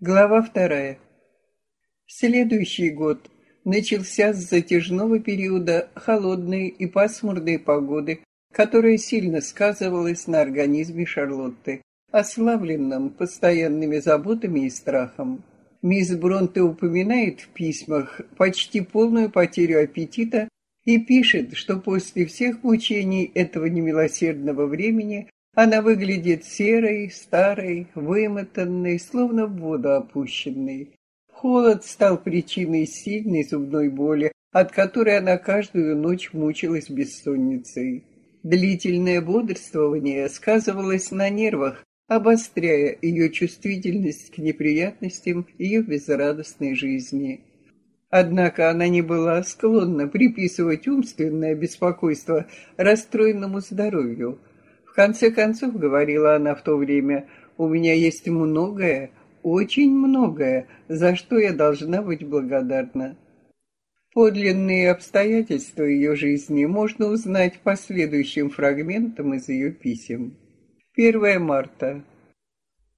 Глава вторая. Следующий год начался с затяжного периода холодной и пасмурной погоды, которая сильно сказывалась на организме Шарлотты, ослабленном постоянными заботами и страхом. Мисс Бронте упоминает в письмах почти полную потерю аппетита и пишет, что после всех мучений этого немилосердного времени она выглядит серой, старой, вымотанной, словно в воду опущенной. Холод стал причиной сильной зубной боли, от которой она каждую ночь мучилась бессонницей. Длительное бодрствование сказывалось на нервах, обостряя ее чувствительность к неприятностям ее безрадостной жизни. Однако она не была склонна приписывать умственное беспокойство расстроенному здоровью – конце концов, говорила она в то время, у меня есть многое, очень многое, за что я должна быть благодарна. Подлинные обстоятельства ее жизни можно узнать по следующим фрагментам из ее писем. 1 марта.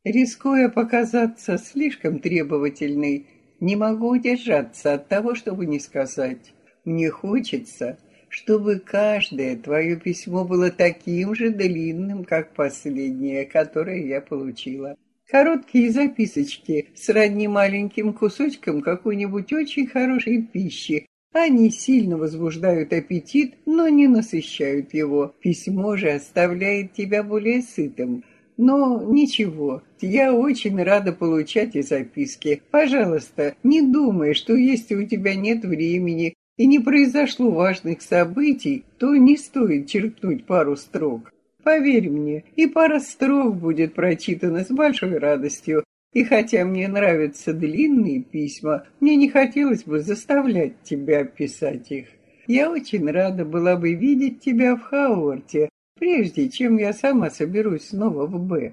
Рискуя показаться слишком требовательной, не могу удержаться от того, чтобы не сказать. Мне хочется, чтобы каждое твое письмо было таким же длинным, как последнее, которое я получила. Короткие записочки с сродни маленьким кусочком какой-нибудь очень хорошей пищи. Они сильно возбуждают аппетит, но не насыщают его. Письмо же оставляет тебя более сытым. Но ничего, я очень рада получать и записки. Пожалуйста, не думай, что если у тебя нет времени и не произошло важных событий, то не стоит черкнуть пару строк. Поверь мне, и пара строк будет прочитана с большой радостью, и хотя мне нравятся длинные письма, мне не хотелось бы заставлять тебя писать их. Я очень рада была бы видеть тебя в Хауарте, прежде чем я сама соберусь снова в Б.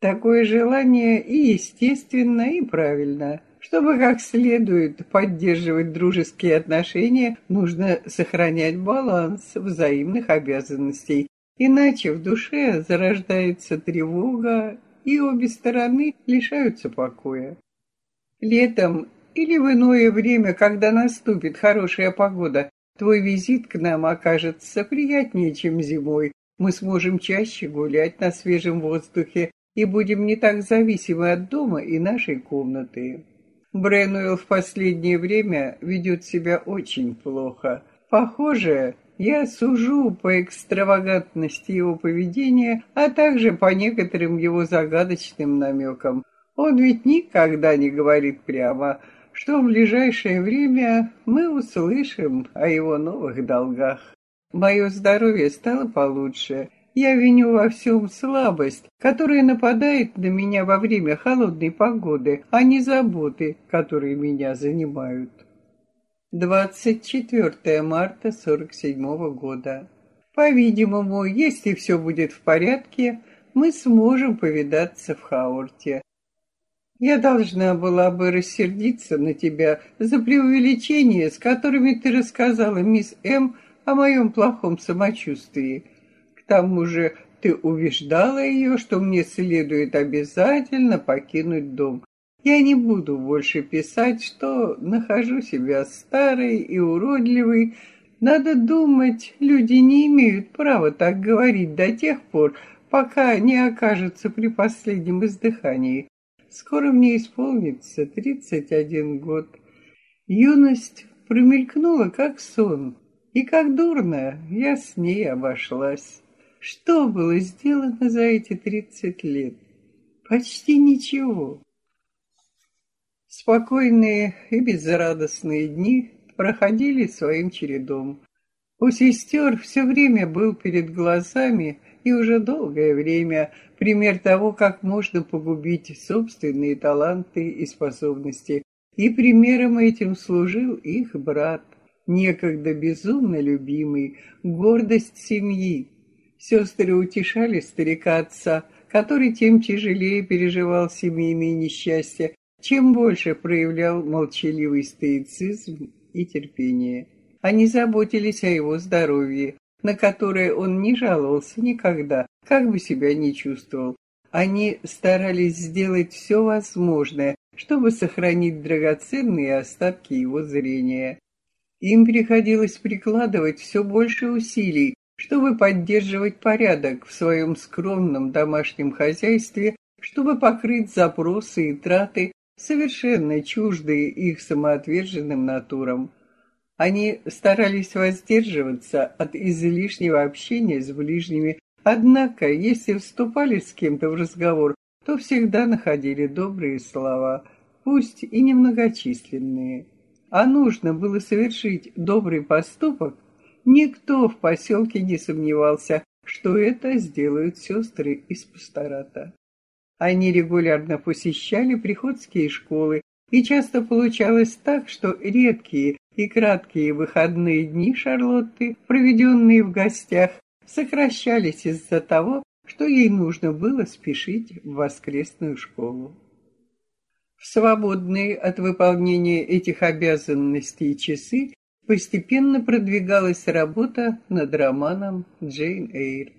Такое желание и естественно, и правильно. Чтобы как следует поддерживать дружеские отношения, нужно сохранять баланс взаимных обязанностей. Иначе в душе зарождается тревога, и обе стороны лишаются покоя. Летом или в иное время, когда наступит хорошая погода, твой визит к нам окажется приятнее, чем зимой. Мы сможем чаще гулять на свежем воздухе и будем не так зависимы от дома и нашей комнаты. Бренуэлл в последнее время ведет себя очень плохо. Похоже, я сужу по экстравагантности его поведения, а также по некоторым его загадочным намекам. Он ведь никогда не говорит прямо, что в ближайшее время мы услышим о его новых долгах. Мое здоровье стало получше, я виню во всем слабость, которая нападает на меня во время холодной погоды, а не заботы, которые меня занимают. 24 марта 47 года. По-видимому, если все будет в порядке, мы сможем повидаться в Хаурте. Я должна была бы рассердиться на тебя за преувеличение, с которыми ты рассказала мисс М. о моем плохом самочувствии тому же ты убеждала ее, что мне следует обязательно покинуть дом. Я не буду больше писать, что нахожу себя старой и уродливой. Надо думать, люди не имеют права так говорить до тех пор, пока не окажутся при последнем издыхании. Скоро мне исполнится тридцать один год. Юность промелькнула, как сон, и как дурно я с ней обошлась. Что было сделано за эти тридцать лет? Почти ничего. Спокойные и безрадостные дни проходили своим чередом. У сестер все время был перед глазами и уже долгое время пример того, как можно погубить собственные таланты и способности. И примером этим служил их брат, некогда безумно любимый, гордость семьи, Сестры утешали старика отца, который тем тяжелее переживал семейные несчастья, чем больше проявлял молчаливый стоицизм и терпение. Они заботились о его здоровье, на которое он не жаловался никогда, как бы себя ни чувствовал. Они старались сделать все возможное, чтобы сохранить драгоценные остатки его зрения. Им приходилось прикладывать все больше усилий, чтобы поддерживать порядок в своем скромном домашнем хозяйстве, чтобы покрыть запросы и траты, совершенно чуждые их самоотверженным натурам. Они старались воздерживаться от излишнего общения с ближними, однако, если вступали с кем-то в разговор, то всегда находили добрые слова, пусть и немногочисленные. А нужно было совершить добрый поступок, никто в поселке не сомневался, что это сделают сестры из пастората. Они регулярно посещали приходские школы, и часто получалось так, что редкие и краткие выходные дни Шарлотты, проведенные в гостях, сокращались из-за того, что ей нужно было спешить в воскресную школу. В свободные от выполнения этих обязанностей часы постепенно продвигалась работа над романом Джейн Эйр.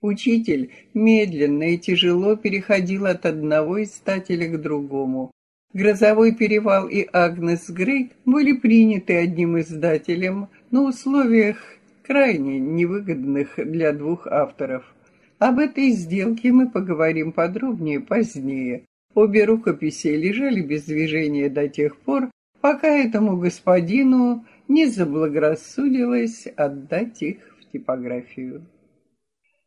Учитель медленно и тяжело переходил от одного издателя к другому. «Грозовой перевал» и «Агнес Грей» были приняты одним издателем на условиях крайне невыгодных для двух авторов. Об этой сделке мы поговорим подробнее позднее. Обе рукописи лежали без движения до тех пор, пока этому господину не заблагорассудилось отдать их в типографию.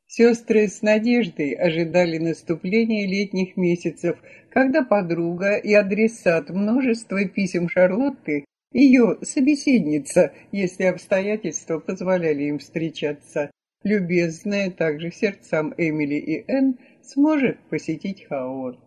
Сестры с надеждой ожидали наступления летних месяцев, когда подруга и адресат множества писем Шарлотты, ее собеседница, если обстоятельства позволяли им встречаться, любезная также сердцам Эмили и Энн, сможет посетить Хауорд.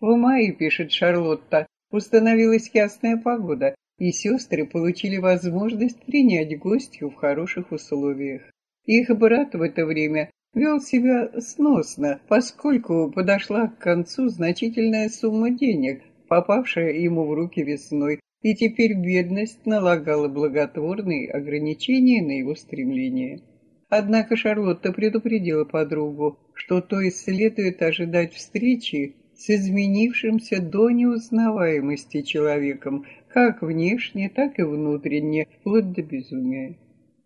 В мае, пишет Шарлотта, установилась ясная погода, и сестры получили возможность принять гостью в хороших условиях. Их брат в это время вел себя сносно, поскольку подошла к концу значительная сумма денег, попавшая ему в руки весной, и теперь бедность налагала благотворные ограничения на его стремления. Однако Шарлотта предупредила подругу, что то и следует ожидать встречи с изменившимся до неузнаваемости человеком, как внешне, так и внутренне, вплоть до безумия.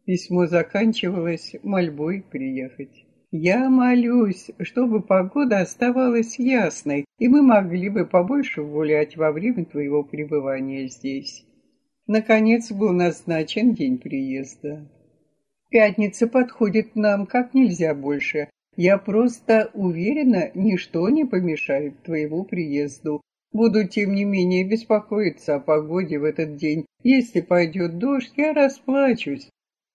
Письмо заканчивалось мольбой приехать. Я молюсь, чтобы погода оставалась ясной, и мы могли бы побольше гулять во время твоего пребывания здесь. Наконец был назначен день приезда. Пятница подходит нам как нельзя больше. Я просто уверена, ничто не помешает твоему приезду. Буду, тем не менее, беспокоиться о погоде в этот день. Если пойдет дождь, я расплачусь.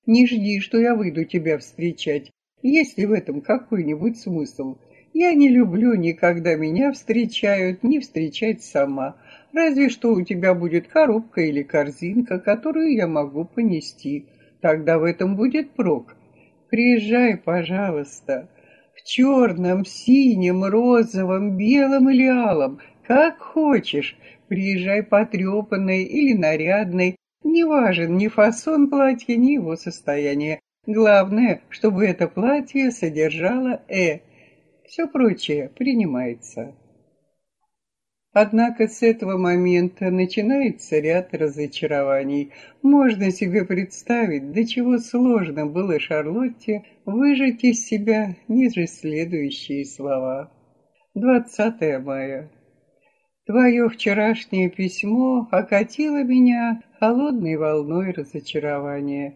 Не жди, что я выйду тебя встречать. Есть ли в этом какой-нибудь смысл? Я не люблю никогда меня встречают, не встречать сама. Разве что у тебя будет коробка или корзинка, которую я могу понести. Тогда в этом будет прок. Приезжай, пожалуйста. Черном, синем, розовом, белом или алом, как хочешь. Приезжай потрепанной или нарядной. Не важен ни фасон платья, ни его состояние. Главное, чтобы это платье содержало «э». Все прочее принимается. Однако с этого момента начинается ряд разочарований. Можно себе представить, до чего сложно было Шарлотте выжать из себя ниже следующие слова. 20 мая. Твое вчерашнее письмо окатило меня холодной волной разочарования.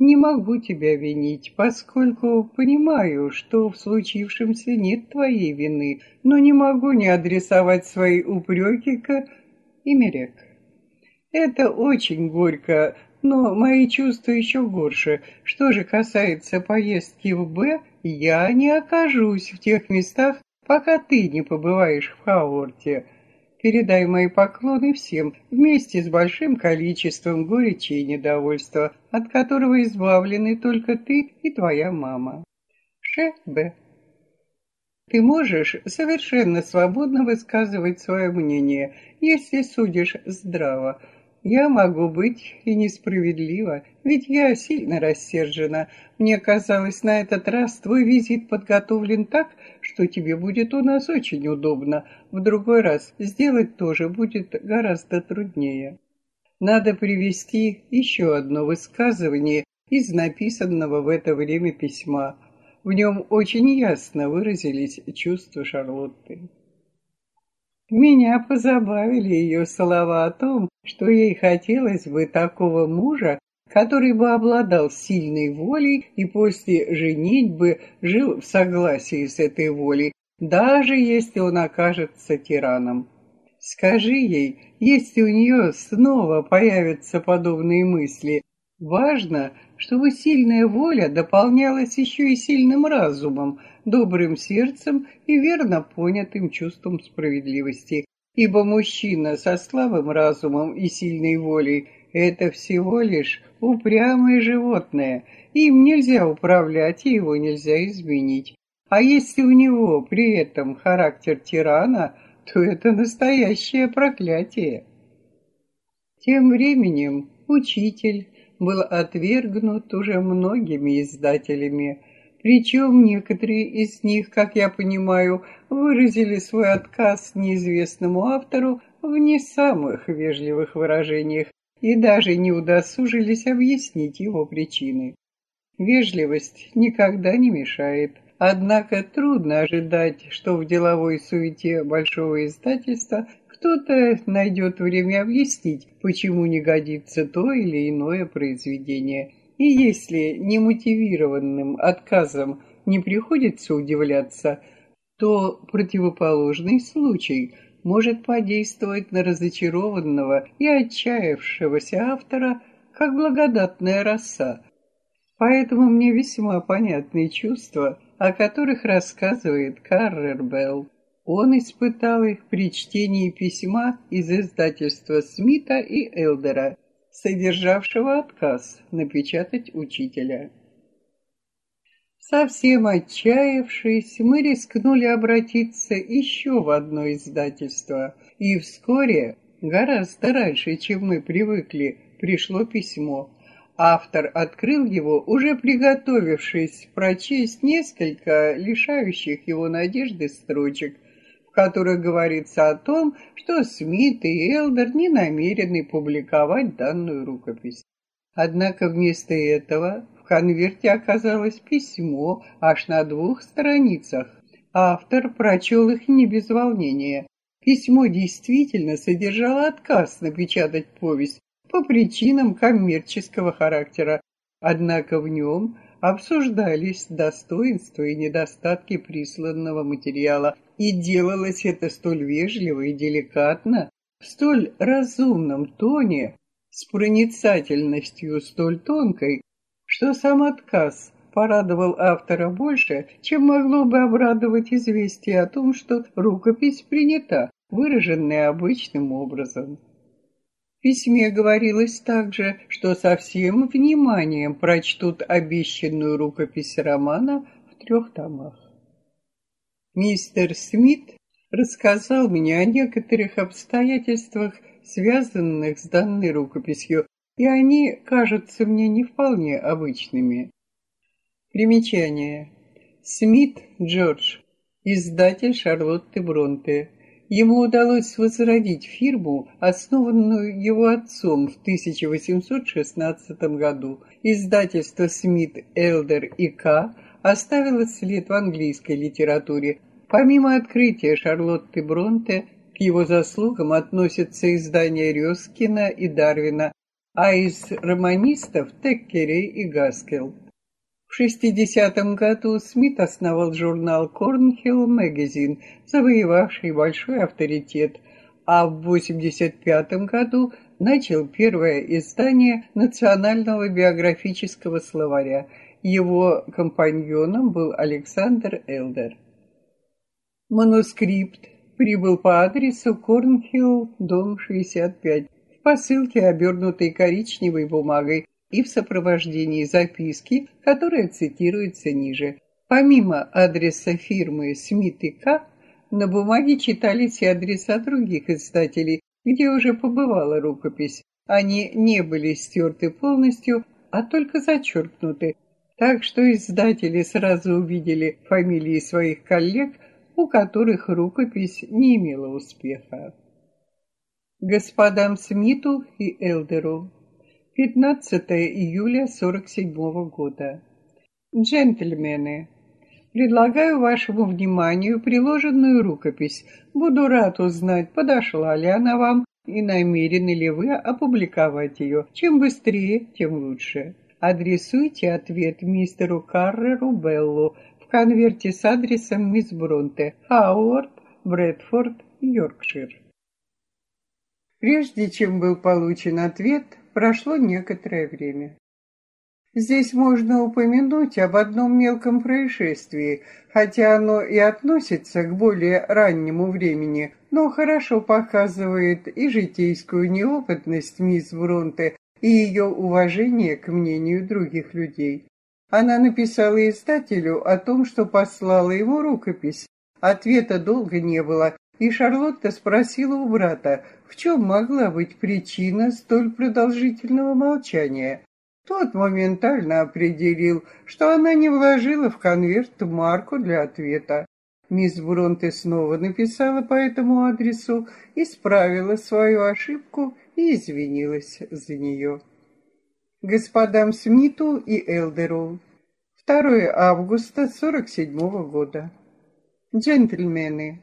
Не могу тебя винить, поскольку понимаю, что в случившемся нет твоей вины, но не могу не адресовать свои упреки к Имерек. Это очень горько, но мои чувства еще горше. Что же касается поездки в Б, я не окажусь в тех местах, пока ты не побываешь в Хаорте. Передай мои поклоны всем, вместе с большим количеством горечи и недовольства, от которого избавлены только ты и твоя мама. Ш. Б. Ты можешь совершенно свободно высказывать свое мнение, если судишь здраво. Я могу быть и несправедлива, ведь я сильно рассержена. Мне казалось, на этот раз твой визит подготовлен так, что тебе будет у нас очень удобно. В другой раз сделать тоже будет гораздо труднее. Надо привести еще одно высказывание из написанного в это время письма. В нем очень ясно выразились чувства Шарлотты. Меня позабавили ее слова о том, что ей хотелось бы такого мужа, который бы обладал сильной волей и после женитьбы жил в согласии с этой волей, даже если он окажется тираном. Скажи ей, если у нее снова появятся подобные мысли, важно, чтобы сильная воля дополнялась еще и сильным разумом, добрым сердцем и верно понятым чувством справедливости, ибо мужчина со слабым разумом и сильной волей – это всего лишь упрямое животное. Им нельзя управлять, и его нельзя изменить. А если у него при этом характер тирана, то это настоящее проклятие. Тем временем учитель был отвергнут уже многими издателями, причем некоторые из них, как я понимаю, выразили свой отказ неизвестному автору в не самых вежливых выражениях, и даже не удосужились объяснить его причины. Вежливость никогда не мешает, однако трудно ожидать, что в деловой суете большого издательства кто-то найдет время объяснить, почему не годится то или иное произведение. И если немотивированным отказом не приходится удивляться, то противоположный случай – может подействовать на разочарованного и отчаявшегося автора, как благодатная роса. Поэтому мне весьма понятны чувства, о которых рассказывает Каррер Белл. Он испытал их при чтении письма из издательства Смита и Элдера, содержавшего отказ напечатать учителя. Совсем отчаявшись, мы рискнули обратиться еще в одно издательство, и вскоре, гораздо раньше, чем мы привыкли, пришло письмо. Автор открыл его, уже приготовившись прочесть несколько лишающих его надежды строчек, в которых говорится о том, что Смит и Элдер не намерены публиковать данную рукопись. Однако вместо этого конверте оказалось письмо аж на двух страницах. Автор прочел их не без волнения. Письмо действительно содержало отказ напечатать повесть по причинам коммерческого характера, однако в нем обсуждались достоинства и недостатки присланного материала, и делалось это столь вежливо и деликатно, в столь разумном тоне, с проницательностью столь тонкой, что сам отказ порадовал автора больше, чем могло бы обрадовать известие о том, что рукопись принята, выраженная обычным образом. В письме говорилось также, что со всем вниманием прочтут обещанную рукопись романа в трех томах. Мистер Смит рассказал мне о некоторых обстоятельствах, связанных с данной рукописью, и они кажутся мне не вполне обычными. Примечание. Смит Джордж, издатель Шарлотты Бронте. Ему удалось возродить фирму, основанную его отцом в 1816 году. Издательство Смит, Элдер и К. оставило след в английской литературе. Помимо открытия Шарлотты Бронте, к его заслугам относятся издания Рёскина и Дарвина, а из романистов Теккерей и Гаскел. В 60-м году Смит основал журнал Cornhill Magazine, завоевавший большой авторитет, а в 85 году начал первое издание Национального биографического словаря. Его компаньоном был Александр Элдер. Манускрипт прибыл по адресу Корнхилл, дом 65 посылке, обернутой коричневой бумагой, и в сопровождении записки, которая цитируется ниже. Помимо адреса фирмы Смит и К, на бумаге читались и адреса других издателей, где уже побывала рукопись. Они не были стерты полностью, а только зачеркнуты. Так что издатели сразу увидели фамилии своих коллег, у которых рукопись не имела успеха. Господам Смиту и Элдеру. 15 июля 47 года. Джентльмены, предлагаю вашему вниманию приложенную рукопись. Буду рад узнать, подошла ли она вам и намерены ли вы опубликовать ее. Чем быстрее, тем лучше. Адресуйте ответ мистеру Карреру Беллу в конверте с адресом мисс Бронте, Хауард, Брэдфорд, Йоркшир. Прежде чем был получен ответ, прошло некоторое время. Здесь можно упомянуть об одном мелком происшествии, хотя оно и относится к более раннему времени, но хорошо показывает и житейскую неопытность мисс Бронте, и ее уважение к мнению других людей. Она написала издателю о том, что послала ему рукопись. Ответа долго не было, и Шарлотта спросила у брата, в чем могла быть причина столь продолжительного молчания. Тот моментально определил, что она не вложила в конверт марку для ответа. Мисс Бронте снова написала по этому адресу, исправила свою ошибку и извинилась за нее. Господам Смиту и Элдеру. 2 августа 47 -го года. Джентльмены,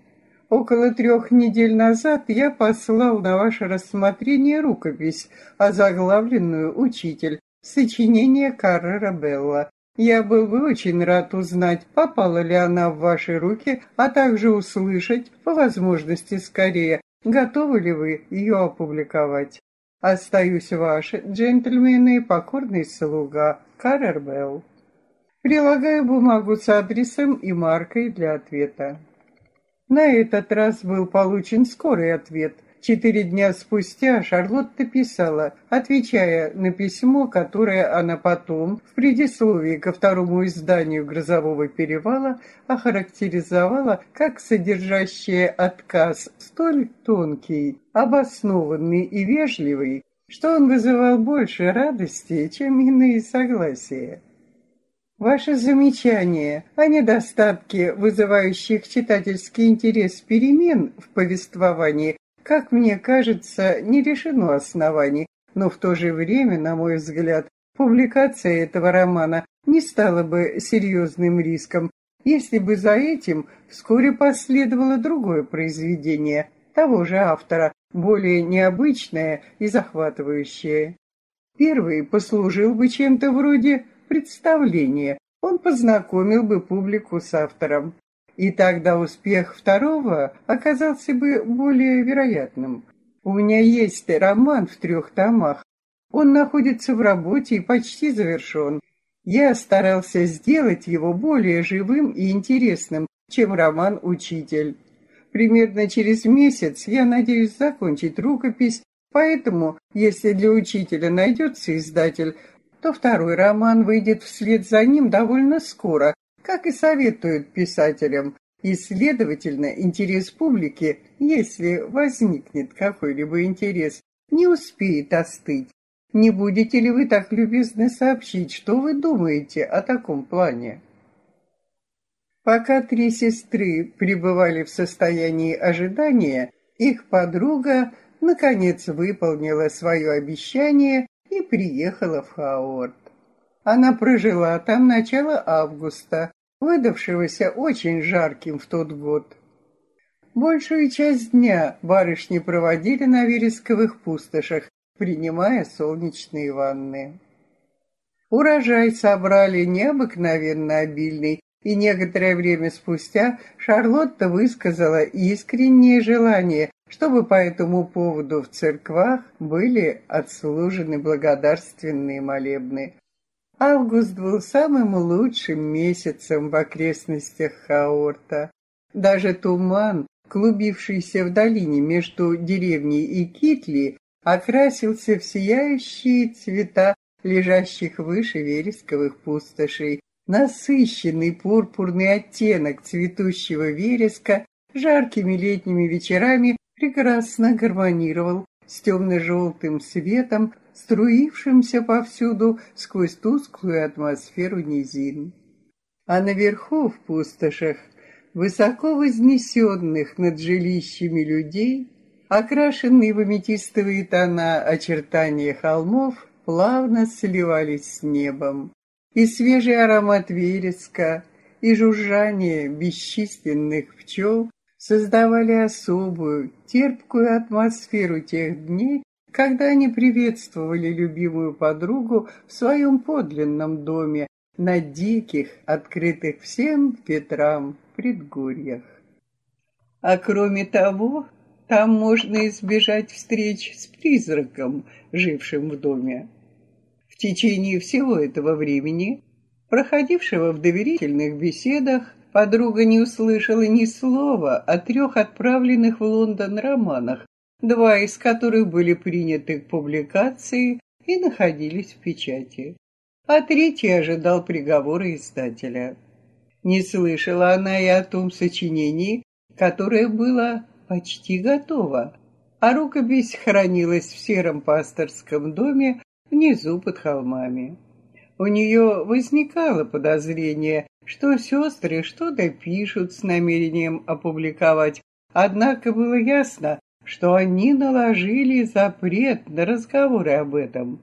около трех недель назад я послал на ваше рассмотрение рукопись, озаглавленную «Учитель», Сочинение Каррера Белла. Я был бы очень рад узнать, попала ли она в ваши руки, а также услышать, по возможности скорее, готовы ли вы ее опубликовать. Остаюсь ваш, джентльмены, покорный слуга, Каррер Белл. Прилагаю бумагу с адресом и маркой для ответа. На этот раз был получен скорый ответ – Четыре дня спустя Шарлотта писала, отвечая на письмо, которое она потом, в предисловии ко второму изданию «Грозового перевала», охарактеризовала как содержащее отказ столь тонкий, обоснованный и вежливый, что он вызывал больше радости, чем иные согласия. Ваше замечание о недостатке вызывающих читательский интерес перемен в повествовании как мне кажется, не решено оснований, но в то же время, на мой взгляд, публикация этого романа не стала бы серьезным риском, если бы за этим вскоре последовало другое произведение того же автора, более необычное и захватывающее. Первый послужил бы чем-то вроде представления, он познакомил бы публику с автором и тогда успех второго оказался бы более вероятным. У меня есть роман в трех томах. Он находится в работе и почти завершен. Я старался сделать его более живым и интересным, чем роман «Учитель». Примерно через месяц я надеюсь закончить рукопись, поэтому, если для учителя найдется издатель, то второй роман выйдет вслед за ним довольно скоро, как и советуют писателям, и, следовательно, интерес публики, если возникнет какой-либо интерес, не успеет остыть. Не будете ли вы так любезны сообщить, что вы думаете о таком плане? Пока три сестры пребывали в состоянии ожидания, их подруга наконец выполнила свое обещание и приехала в Хаорт. Она прожила там начало августа, выдавшегося очень жарким в тот год. Большую часть дня барышни проводили на вересковых пустошах, принимая солнечные ванны. Урожай собрали необыкновенно обильный, и некоторое время спустя Шарлотта высказала искреннее желание, чтобы по этому поводу в церквах были отслужены благодарственные молебны. Август был самым лучшим месяцем в окрестностях Хаорта. Даже туман, клубившийся в долине между деревней и Китли, окрасился в сияющие цвета лежащих выше вересковых пустошей. Насыщенный пурпурный оттенок цветущего вереска жаркими летними вечерами прекрасно гармонировал с темно-желтым светом струившимся повсюду сквозь тусклую атмосферу низин. А наверху, в пустошах, высоко вознесенных над жилищами людей, окрашенные в аметистовые тона очертания холмов, плавно сливались с небом, и свежий аромат вереска, и жужжание бесчисленных пчел создавали особую, терпкую атмосферу тех дней, когда они приветствовали любимую подругу в своем подлинном доме на диких, открытых всем ветрам предгорьях. А кроме того, там можно избежать встреч с призраком, жившим в доме. В течение всего этого времени, проходившего в доверительных беседах, подруга не услышала ни слова о трех отправленных в Лондон романах, два из которых были приняты к публикации и находились в печати, а третий ожидал приговора издателя. Не слышала она и о том сочинении, которое было почти готово, а рукопись хранилась в сером пасторском доме внизу под холмами. У нее возникало подозрение, что сестры что-то пишут с намерением опубликовать, однако было ясно, что они наложили запрет на разговоры об этом.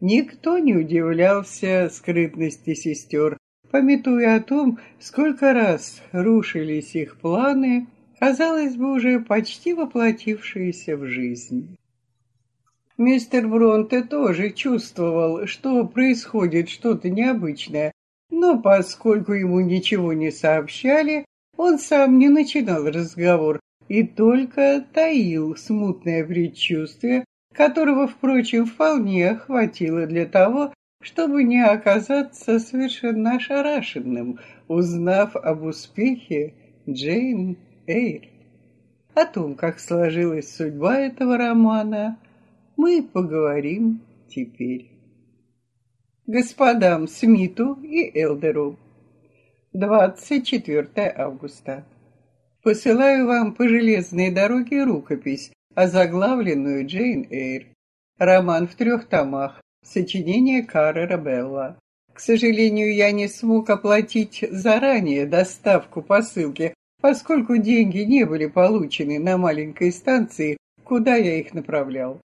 Никто не удивлялся скрытности сестер, пометуя о том, сколько раз рушились их планы, казалось бы, уже почти воплотившиеся в жизнь. Мистер Бронте тоже чувствовал, что происходит что-то необычное, но поскольку ему ничего не сообщали, он сам не начинал разговор и только таил смутное предчувствие, которого, впрочем, вполне хватило для того, чтобы не оказаться совершенно ошарашенным, узнав об успехе Джейн Эйр. О том, как сложилась судьба этого романа, мы поговорим теперь. Господам Смиту и Элдеру. 24 августа. Посылаю вам по железной дороге рукопись, озаглавленную Джейн Эйр. Роман в трех томах. Сочинение Каррера Белла. К сожалению, я не смог оплатить заранее доставку посылки, поскольку деньги не были получены на маленькой станции, куда я их направлял.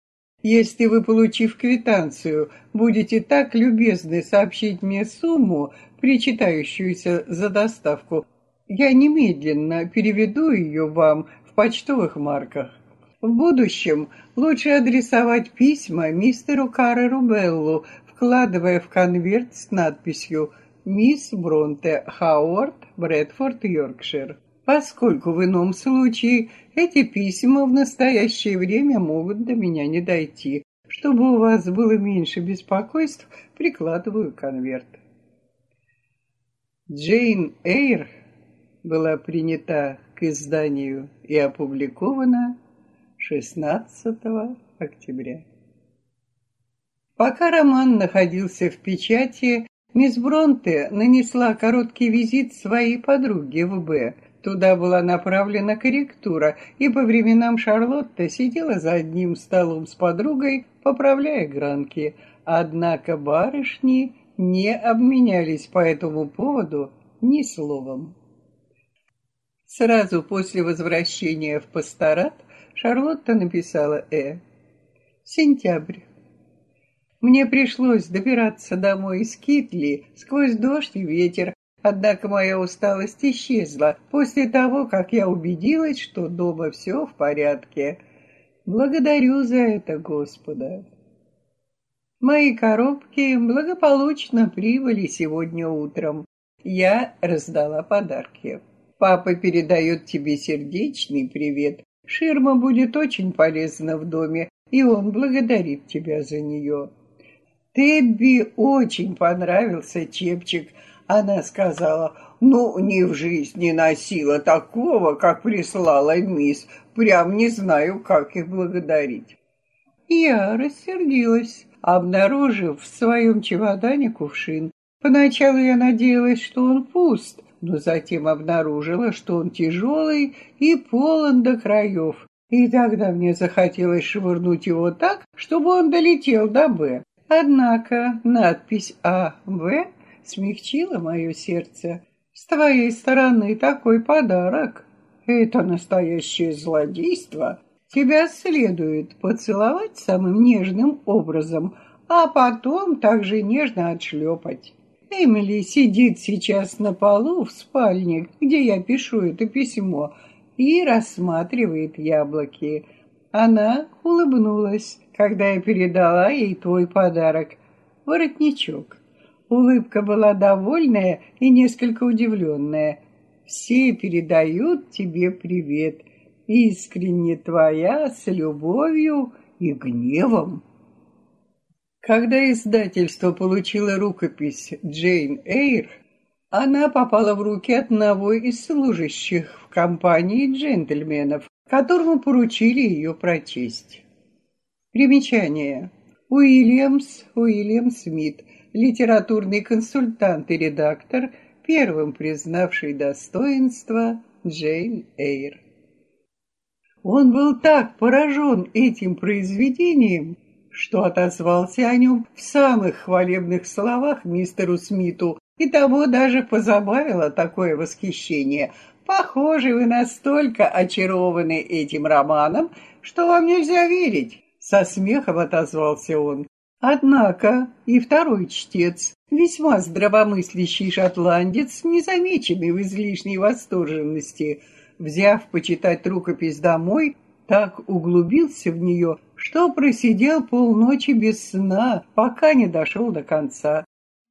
Если вы, получив квитанцию, будете так любезны сообщить мне сумму, причитающуюся за доставку, я немедленно переведу ее вам в почтовых марках. В будущем лучше адресовать письма мистеру Карреру Беллу, вкладывая в конверт с надписью «Мисс Бронте, Хауард, Брэдфорд, Йоркшир» поскольку в ином случае эти письма в настоящее время могут до меня не дойти. Чтобы у вас было меньше беспокойств, прикладываю конверт. Джейн Эйр была принята к изданию и опубликована 16 октября. Пока роман находился в печати, мисс Бронте нанесла короткий визит своей подруге в Б, Туда была направлена корректура, и по временам Шарлотта сидела за одним столом с подругой, поправляя гранки. Однако барышни не обменялись по этому поводу ни словом. Сразу после возвращения в пасторат Шарлотта написала «Э». Сентябрь. Мне пришлось добираться домой из Китли сквозь дождь и ветер, Однако моя усталость исчезла после того, как я убедилась, что дома все в порядке. Благодарю за это Господа. Мои коробки благополучно прибыли сегодня утром. Я раздала подарки. Папа передает тебе сердечный привет. Ширма будет очень полезна в доме, и он благодарит тебя за нее. Тебби очень понравился чепчик, она сказала, ну, ни в жизни носила такого, как прислала мисс. Прям не знаю, как их благодарить. Я рассердилась, обнаружив в своем чемодане кувшин. Поначалу я надеялась, что он пуст, но затем обнаружила, что он тяжелый и полон до краев. И тогда мне захотелось швырнуть его так, чтобы он долетел до «Б». Однако надпись «А. В» смягчила мое сердце. С твоей стороны такой подарок. Это настоящее злодейство. Тебя следует поцеловать самым нежным образом, а потом также нежно отшлепать. Эмили сидит сейчас на полу в спальне, где я пишу это письмо, и рассматривает яблоки. Она улыбнулась, когда я передала ей твой подарок — воротничок. Улыбка была довольная и несколько удивленная. «Все передают тебе привет. Искренне твоя, с любовью и гневом». Когда издательство получило рукопись Джейн Эйр, она попала в руки одного из служащих в компании джентльменов, которому поручили ее прочесть. Примечание. Уильямс Уильям Смит, литературный консультант и редактор, первым признавший достоинство Джейн Эйр. Он был так поражен этим произведением, что отозвался о нем в самых хвалебных словах мистеру Смиту, и того даже позабавило такое восхищение. Похоже, вы настолько очарованы этим романом, что вам нельзя верить. Со смехом отозвался он. Однако и второй чтец, весьма здравомыслящий шотландец, незамеченный в излишней восторженности, взяв почитать рукопись домой, так углубился в нее, что просидел полночи без сна, пока не дошел до конца.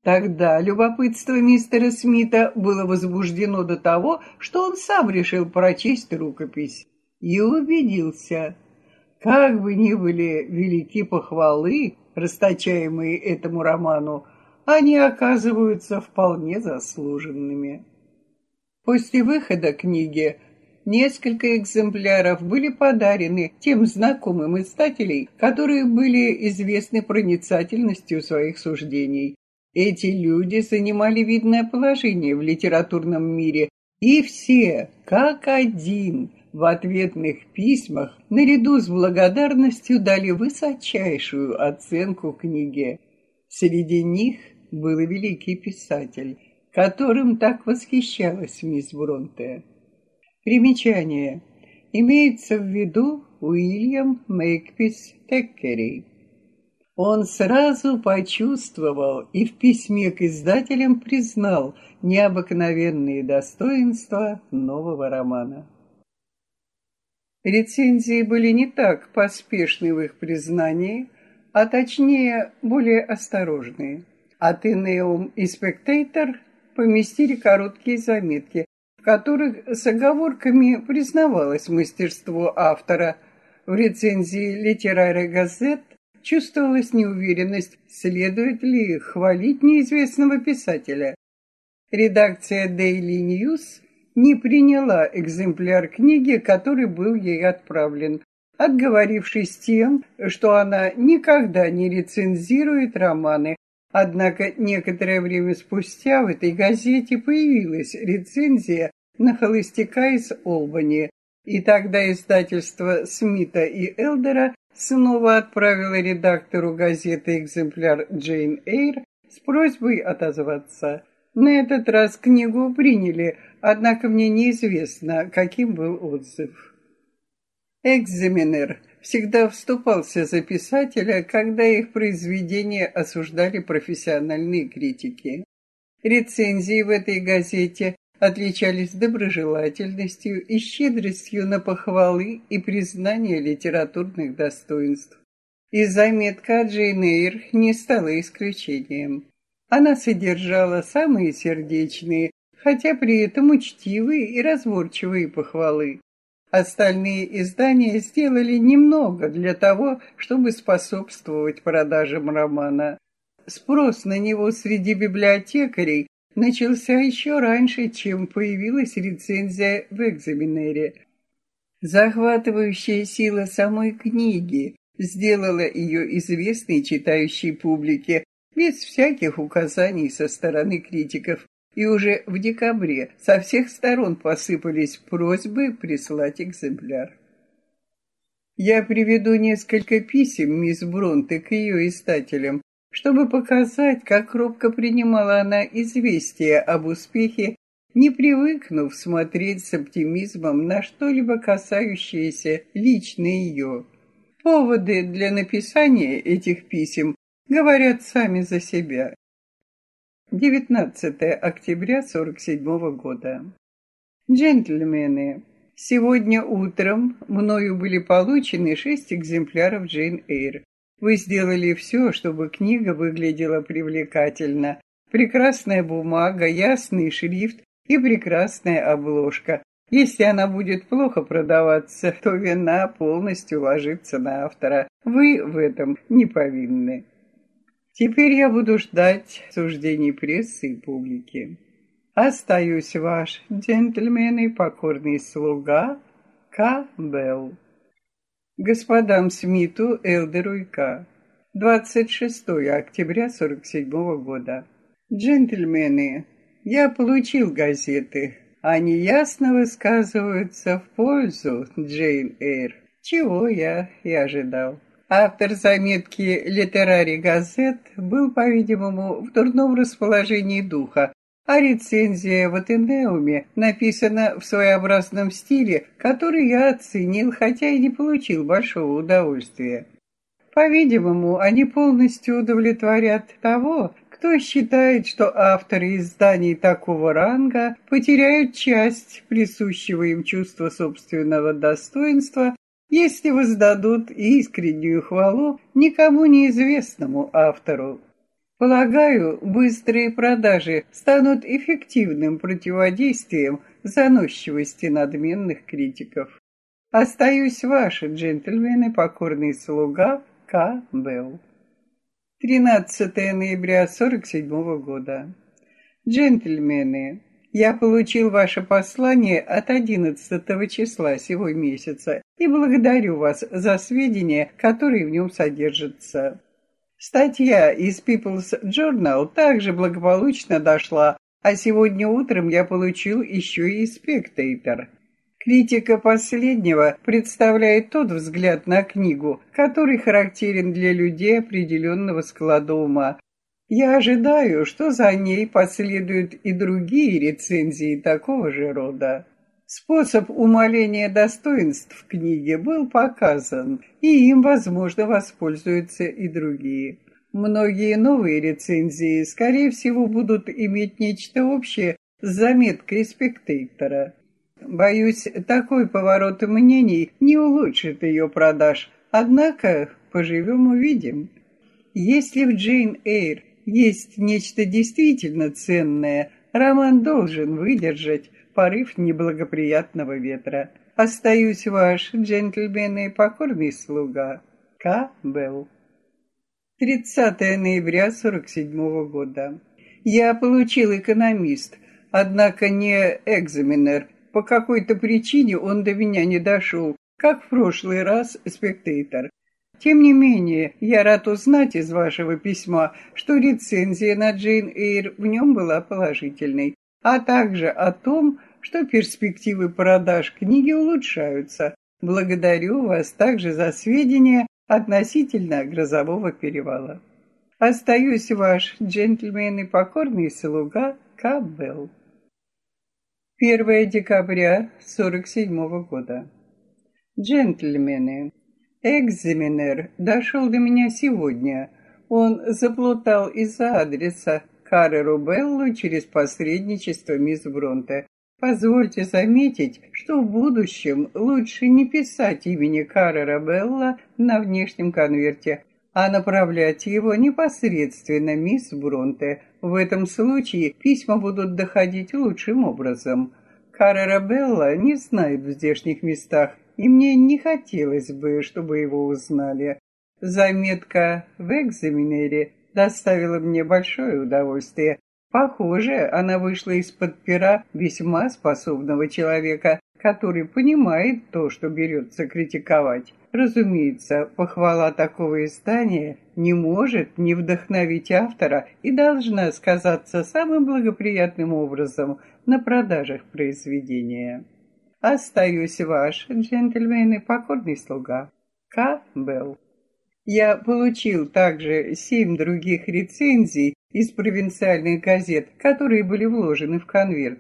Тогда любопытство мистера Смита было возбуждено до того, что он сам решил прочесть рукопись и убедился. Как бы ни были велики похвалы, расточаемые этому роману, они оказываются вполне заслуженными. После выхода книги несколько экземпляров были подарены тем знакомым издателей, которые были известны проницательностью своих суждений. Эти люди занимали видное положение в литературном мире, и все, как один, в ответных письмах наряду с благодарностью дали высочайшую оценку книге. Среди них был великий писатель, которым так восхищалась мисс Бронте. Примечание. Имеется в виду Уильям Мейкпис Теккери. Он сразу почувствовал и в письме к издателям признал необыкновенные достоинства нового романа. Рецензии были не так поспешны в их признании, а точнее более осторожные. Атенеум и Спектейтор поместили короткие заметки, в которых с оговорками признавалось мастерство автора. В рецензии «Литераре газет» чувствовалась неуверенность, следует ли хвалить неизвестного писателя. Редакция Daily News не приняла экземпляр книги, который был ей отправлен, отговорившись тем, что она никогда не рецензирует романы. Однако некоторое время спустя в этой газете появилась рецензия на холостяка из Олбани, и тогда издательство Смита и Элдера снова отправило редактору газеты экземпляр Джейн Эйр с просьбой отозваться. На этот раз книгу приняли, однако мне неизвестно, каким был отзыв. Экзаменер всегда вступался за писателя, когда их произведения осуждали профессиональные критики. Рецензии в этой газете отличались доброжелательностью и щедростью на похвалы и признание литературных достоинств. И заметка Джейн Эйр не стала исключением. Она содержала самые сердечные, хотя при этом учтивые и разборчивые похвалы. Остальные издания сделали немного для того, чтобы способствовать продажам романа. Спрос на него среди библиотекарей начался еще раньше, чем появилась рецензия в экзаменере. Захватывающая сила самой книги сделала ее известной читающей публике, без всяких указаний со стороны критиков, и уже в декабре со всех сторон посыпались просьбы прислать экземпляр. Я приведу несколько писем мисс Бронте к ее издателям, чтобы показать, как робко принимала она известие об успехе, не привыкнув смотреть с оптимизмом на что-либо касающееся лично ее. Поводы для написания этих писем говорят сами за себя. 19 октября 47 года. Джентльмены, сегодня утром мною были получены шесть экземпляров Джейн Эйр. Вы сделали все, чтобы книга выглядела привлекательно. Прекрасная бумага, ясный шрифт и прекрасная обложка. Если она будет плохо продаваться, то вина полностью ложится на автора. Вы в этом не повинны. Теперь я буду ждать суждений прессы и публики. Остаюсь ваш, джентльмен и покорный слуга К. Белл. Господам Смиту, Элдеру и К. 26 октября 47 года. Джентльмены, я получил газеты. Они ясно высказываются в пользу Джейн Эйр, чего я и ожидал. Автор заметки «Литерари газет» был, по-видимому, в дурном расположении духа а рецензия в Атенеуме написана в своеобразном стиле, который я оценил, хотя и не получил большого удовольствия. По-видимому, они полностью удовлетворят того, кто считает, что авторы изданий такого ранга потеряют часть присущего им чувства собственного достоинства, если воздадут искреннюю хвалу никому неизвестному автору. Полагаю, быстрые продажи станут эффективным противодействием заносчивости надменных критиков. Остаюсь ваши, джентльмены, покорный слуга К. Белл. 13 ноября 47 года. Джентльмены, я получил ваше послание от 11 числа сего месяца и благодарю вас за сведения, которые в нем содержатся. Статья из People's Journal также благополучно дошла, а сегодня утром я получил еще и Spectator. Критика последнего представляет тот взгляд на книгу, который характерен для людей определенного склада ума. Я ожидаю, что за ней последуют и другие рецензии такого же рода. Способ умаления достоинств в книге был показан, и им, возможно, воспользуются и другие. Многие новые рецензии, скорее всего, будут иметь нечто общее с заметкой спектатора. Боюсь, такой поворот мнений не улучшит ее продаж, однако поживем увидим. Если в Джейн Эйр есть нечто действительно ценное, роман должен выдержать порыв неблагоприятного ветра. Остаюсь ваш, джентльмен и покорный слуга, К. Белл. 30 ноября 47 года. Я получил экономист, однако не экзаменер. По какой-то причине он до меня не дошел, как в прошлый раз спектатор. Тем не менее, я рад узнать из вашего письма, что рецензия на Джейн Эйр в нем была положительной, а также о том, что перспективы продаж книги улучшаются. Благодарю вас также за сведения относительно грозового перевала. Остаюсь ваш джентльмен и покорный слуга Каббелл. 1 декабря 47 года. Джентльмены, экзаменер дошел до меня сегодня. Он заплутал из-за адреса Карреру Беллу через посредничество мисс Бронте. Позвольте заметить, что в будущем лучше не писать имени Каррера Белла на внешнем конверте, а направлять его непосредственно мисс Бронте. В этом случае письма будут доходить лучшим образом. Каррера Белла не знает в здешних местах, и мне не хотелось бы, чтобы его узнали. Заметка в экзаменере доставила мне большое удовольствие. Похоже, она вышла из-под пера весьма способного человека, который понимает то, что берется критиковать. Разумеется, похвала такого издания не может не вдохновить автора и должна сказаться самым благоприятным образом на продажах произведения. Остаюсь ваш, джентльмен и покорный слуга. К. Белл. Я получил также семь других рецензий из провинциальных газет, которые были вложены в конверт.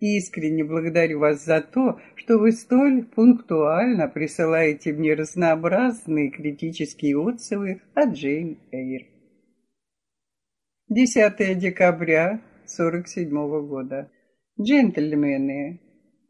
Искренне благодарю вас за то, что вы столь пунктуально присылаете мне разнообразные критические отзывы о Джейн Эйр. 10 декабря 47 года. Джентльмены,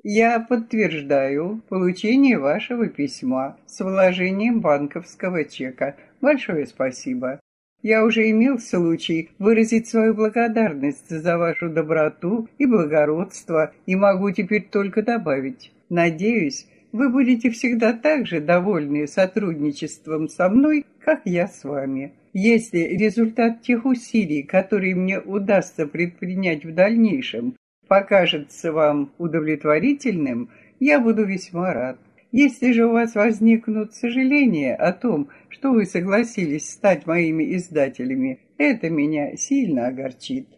я подтверждаю получение вашего письма с вложением банковского чека. Большое спасибо. Я уже имел случай выразить свою благодарность за вашу доброту и благородство и могу теперь только добавить. Надеюсь, вы будете всегда так же довольны сотрудничеством со мной, как я с вами. Если результат тех усилий, которые мне удастся предпринять в дальнейшем, покажется вам удовлетворительным, я буду весьма рад. Если же у вас возникнут сожаления о том, что вы согласились стать моими издателями, это меня сильно огорчит.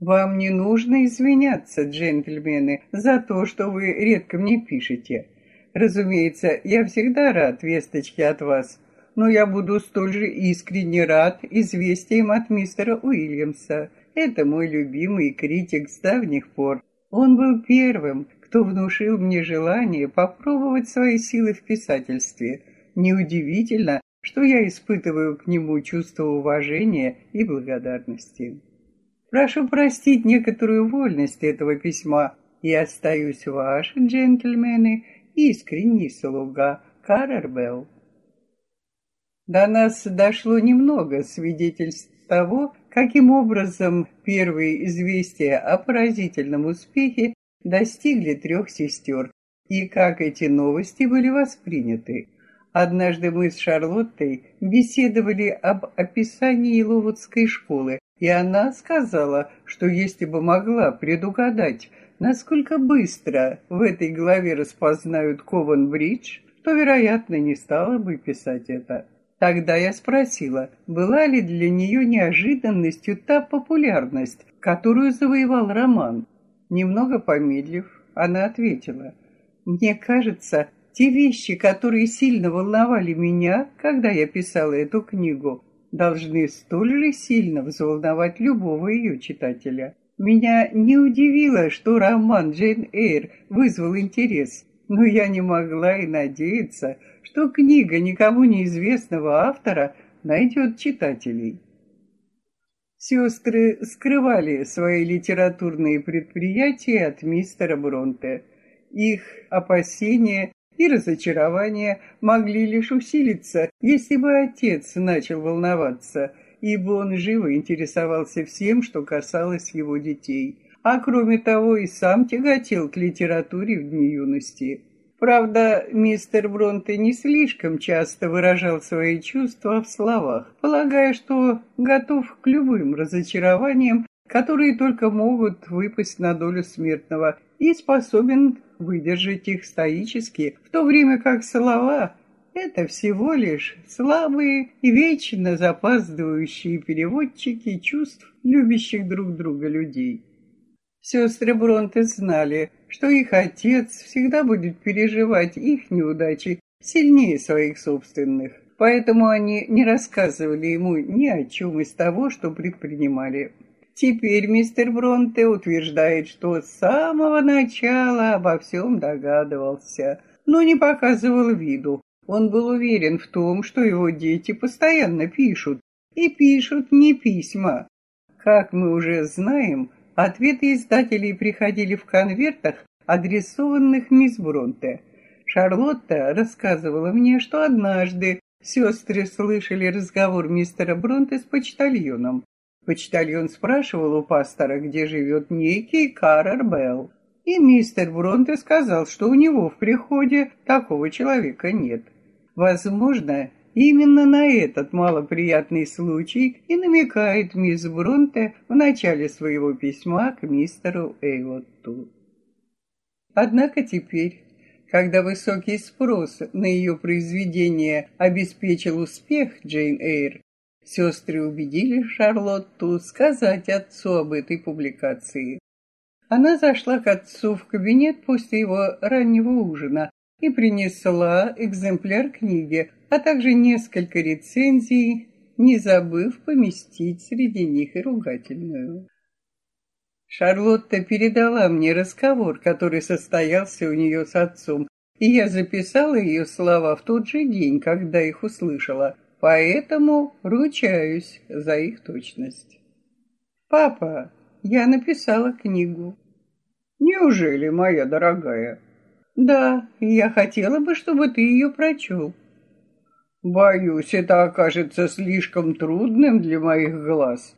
Вам не нужно извиняться, джентльмены, за то, что вы редко мне пишете. Разумеется, я всегда рад весточке от вас, но я буду столь же искренне рад известиям от мистера Уильямса. Это мой любимый критик с давних пор. Он был первым, кто внушил мне желание попробовать свои силы в писательстве. Неудивительно, что я испытываю к нему чувство уважения и благодарности. Прошу простить некоторую вольность этого письма. и остаюсь ваш, джентльмены, искренний слуга Каррербелл. До нас дошло немного свидетельств того, каким образом первые известия о поразительном успехе достигли трех сестер и как эти новости были восприняты. Однажды мы с Шарлоттой беседовали об описании Ловудской школы, и она сказала, что если бы могла предугадать, насколько быстро в этой главе распознают Кован-Бридж, то, вероятно, не стала бы писать это. Тогда я спросила, была ли для нее неожиданностью та популярность, которую завоевал роман. Немного помедлив, она ответила, «Мне кажется, те вещи, которые сильно волновали меня, когда я писала эту книгу, должны столь же сильно взволновать любого ее читателя. Меня не удивило, что роман Джейн Эйр вызвал интерес, но я не могла и надеяться, что книга никому неизвестного автора найдет читателей. Сестры скрывали свои литературные предприятия от мистера Бронте. Их опасения и разочарования могли лишь усилиться, если бы отец начал волноваться, ибо он живо интересовался всем, что касалось его детей а кроме того и сам тяготел к литературе в дни юности. Правда, мистер Бронте не слишком часто выражал свои чувства в словах, полагая, что готов к любым разочарованиям, которые только могут выпасть на долю смертного, и способен выдержать их стоически, в то время как слова — это всего лишь слабые и вечно запаздывающие переводчики чувств любящих друг друга людей. Сестры Бронте знали, что их отец всегда будет переживать их неудачи сильнее своих собственных, поэтому они не рассказывали ему ни о чем из того, что предпринимали. Теперь мистер Бронте утверждает, что с самого начала обо всем догадывался, но не показывал виду. Он был уверен в том, что его дети постоянно пишут, и пишут не письма. Как мы уже знаем, Ответы издателей приходили в конвертах, адресованных мисс Бронте. Шарлотта рассказывала мне, что однажды сестры слышали разговор мистера Бронте с почтальоном. Почтальон спрашивал у пастора, где живет некий Карр Белл. И мистер Бронте сказал, что у него в приходе такого человека нет. Возможно, Именно на этот малоприятный случай и намекает мисс Бронте в начале своего письма к мистеру Эйлотту. Однако теперь, когда высокий спрос на ее произведение обеспечил успех Джейн Эйр, сестры убедили Шарлотту сказать отцу об этой публикации. Она зашла к отцу в кабинет после его раннего ужина, и принесла экземпляр книги, а также несколько рецензий, не забыв поместить среди них и ругательную. Шарлотта передала мне разговор, который состоялся у нее с отцом, и я записала ее слова в тот же день, когда их услышала, поэтому ручаюсь за их точность. «Папа, я написала книгу». «Неужели, моя дорогая?» «Да, я хотела бы, чтобы ты ее прочел». «Боюсь, это окажется слишком трудным для моих глаз».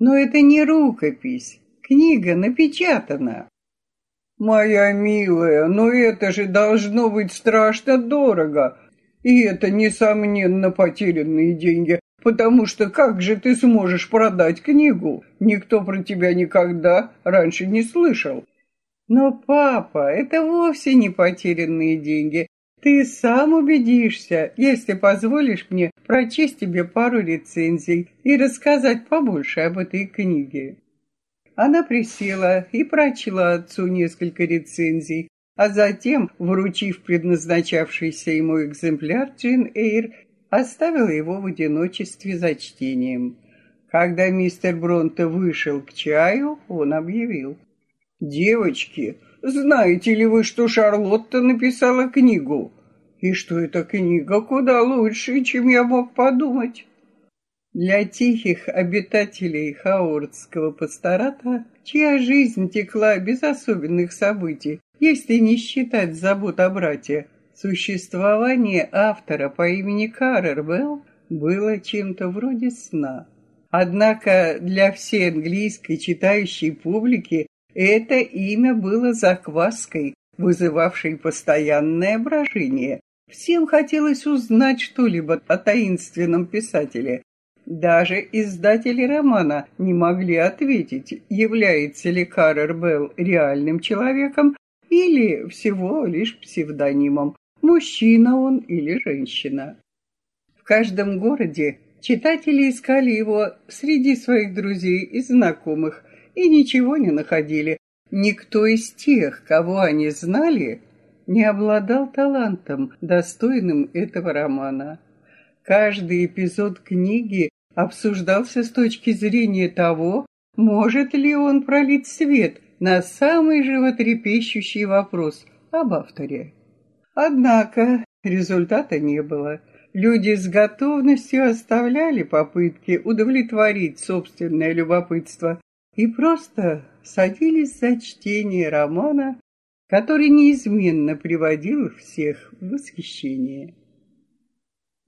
«Но это не рукопись. Книга напечатана». «Моя милая, но это же должно быть страшно дорого. И это, несомненно, потерянные деньги, потому что как же ты сможешь продать книгу? Никто про тебя никогда раньше не слышал». Но, папа, это вовсе не потерянные деньги. Ты сам убедишься, если позволишь мне прочесть тебе пару рецензий и рассказать побольше об этой книге. Она присела и прочла отцу несколько рецензий, а затем, вручив предназначавшийся ему экземпляр Джин Эйр, оставила его в одиночестве за чтением. Когда мистер Бронте вышел к чаю, он объявил. «Девочки, знаете ли вы, что Шарлотта написала книгу? И что эта книга куда лучше, чем я мог подумать?» Для тихих обитателей Хаурдского пастората, чья жизнь текла без особенных событий, если не считать забот о брате, существование автора по имени Каррервелл было чем-то вроде сна. Однако для всей английской читающей публики это имя было закваской, вызывавшей постоянное брожение. Всем хотелось узнать что-либо о таинственном писателе. Даже издатели романа не могли ответить, является ли Каррер Белл реальным человеком или всего лишь псевдонимом, мужчина он или женщина. В каждом городе читатели искали его среди своих друзей и знакомых, и ничего не находили. Никто из тех, кого они знали, не обладал талантом, достойным этого романа. Каждый эпизод книги обсуждался с точки зрения того, может ли он пролить свет на самый животрепещущий вопрос об авторе. Однако результата не было. Люди с готовностью оставляли попытки удовлетворить собственное любопытство, и просто садились за чтение романа, который неизменно приводил всех в восхищение.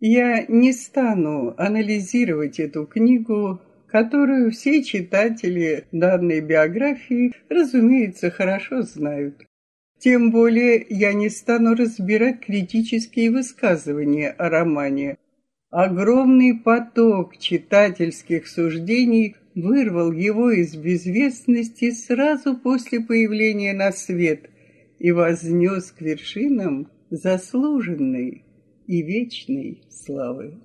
Я не стану анализировать эту книгу, которую все читатели данной биографии, разумеется, хорошо знают. Тем более я не стану разбирать критические высказывания о романе. Огромный поток читательских суждений вырвал его из безвестности сразу после появления на свет и вознес к вершинам заслуженной и вечной славы.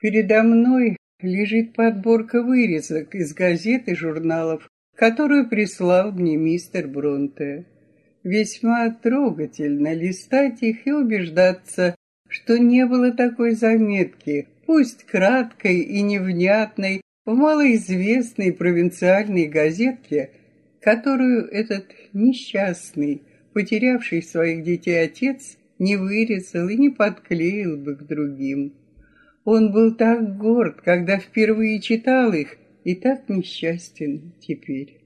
Передо мной лежит подборка вырезок из газет и журналов, которую прислал мне мистер Бронте. Весьма трогательно листать их и убеждаться, что не было такой заметки, пусть краткой и невнятной, в малоизвестной провинциальной газетке, которую этот несчастный, потерявший своих детей отец, не вырезал и не подклеил бы к другим. Он был так горд, когда впервые читал их, и так несчастен теперь.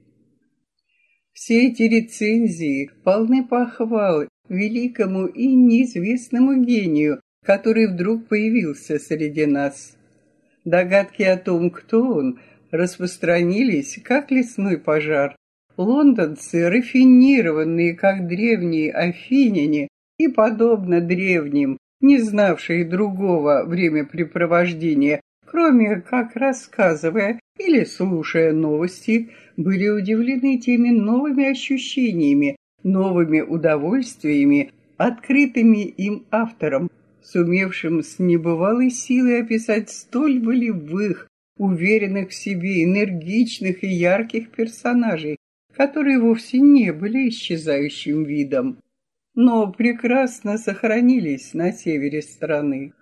Все эти рецензии полны похвал великому и неизвестному гению, который вдруг появился среди нас. Догадки о том, кто он, распространились, как лесной пожар. Лондонцы, рафинированные, как древние афиняне, и, подобно древним, не знавшие другого времяпрепровождения, кроме как рассказывая или слушая новости, были удивлены теми новыми ощущениями, новыми удовольствиями, открытыми им автором, сумевшим с небывалой силой описать столь волевых, уверенных в себе, энергичных и ярких персонажей, которые вовсе не были исчезающим видом. но прекрасно сохранились на севере страны.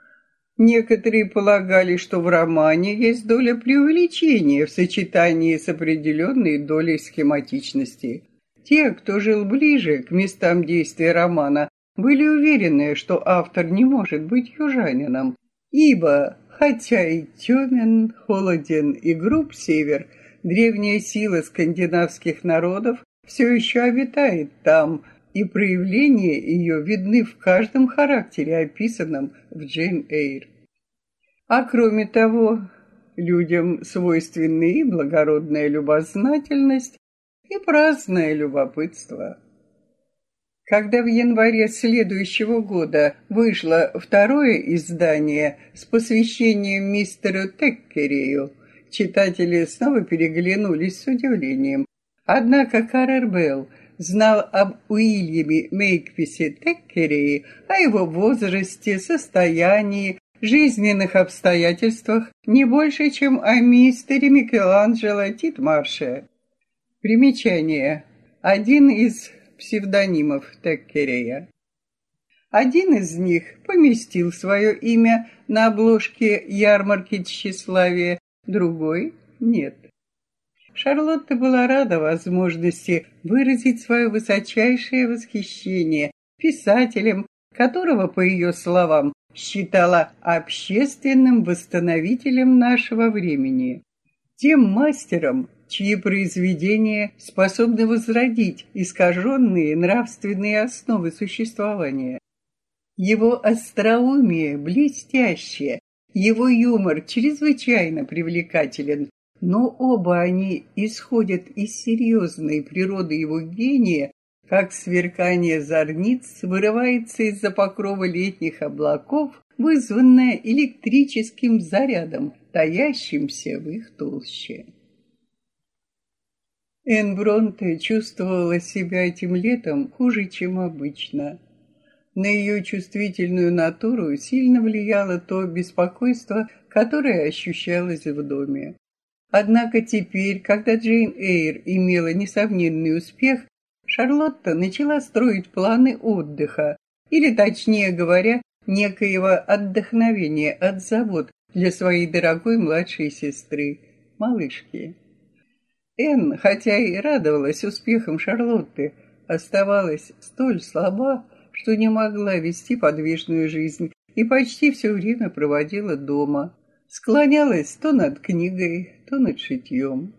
Некоторые полагали, что в романе есть доля преувеличения в сочетании с определенной долей схематичности. Те, кто жил ближе к местам действия романа, были уверены, что автор не может быть южанином, ибо, хотя и темен, холоден и груб север, древняя сила скандинавских народов все еще обитает там, и проявления ее видны в каждом характере, описанном в Джейн Эйр. А кроме того, людям свойственны и благородная любознательность, и праздное любопытство. Когда в январе следующего года вышло второе издание с посвящением мистеру Теккерею, читатели снова переглянулись с удивлением. Однако Каррер Белл знал об Уильяме Мейквисе Теккерии, о его возрасте, состоянии, жизненных обстоятельствах не больше, чем о мистере Микеланджело Титмарше. Примечание. Один из псевдонимов Теккерея. Один из них поместил свое имя на обложке ярмарки тщеславия, другой — нет. Шарлотта была рада возможности выразить свое высочайшее восхищение писателем, которого, по ее словам, считала общественным восстановителем нашего времени, тем мастером, чьи произведения способны возродить искаженные нравственные основы существования. Его остроумие блестящее, его юмор чрезвычайно привлекателен, но оба они исходят из серьезной природы его гения, как сверкание зорниц вырывается из-за покрова летних облаков, вызванное электрическим зарядом, таящимся в их толще. Энн Бронте чувствовала себя этим летом хуже, чем обычно. На ее чувствительную натуру сильно влияло то беспокойство, которое ощущалось в доме. Однако теперь, когда Джейн Эйр имела несомненный успех, Шарлотта начала строить планы отдыха, или, точнее говоря, некоего отдохновения от завод для своей дорогой младшей сестры, малышки. Энн, хотя и радовалась успехам Шарлотты, оставалась столь слаба, что не могла вести подвижную жизнь и почти все время проводила дома, Склонялась то над книгой, то над шитьем.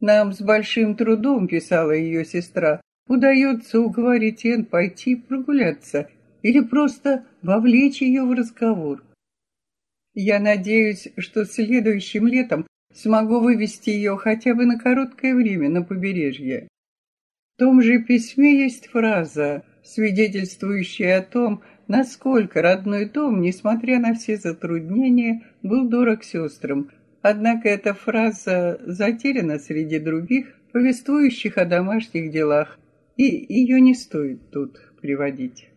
Нам с большим трудом, писала ее сестра, удается уговорить Эн пойти прогуляться или просто вовлечь ее в разговор. Я надеюсь, что следующим летом смогу вывести ее хотя бы на короткое время на побережье. В том же письме есть фраза, свидетельствующая о том, насколько родной дом, несмотря на все затруднения, был дорог сестрам. Однако эта фраза затеряна среди других, повествующих о домашних делах, и ее не стоит тут приводить.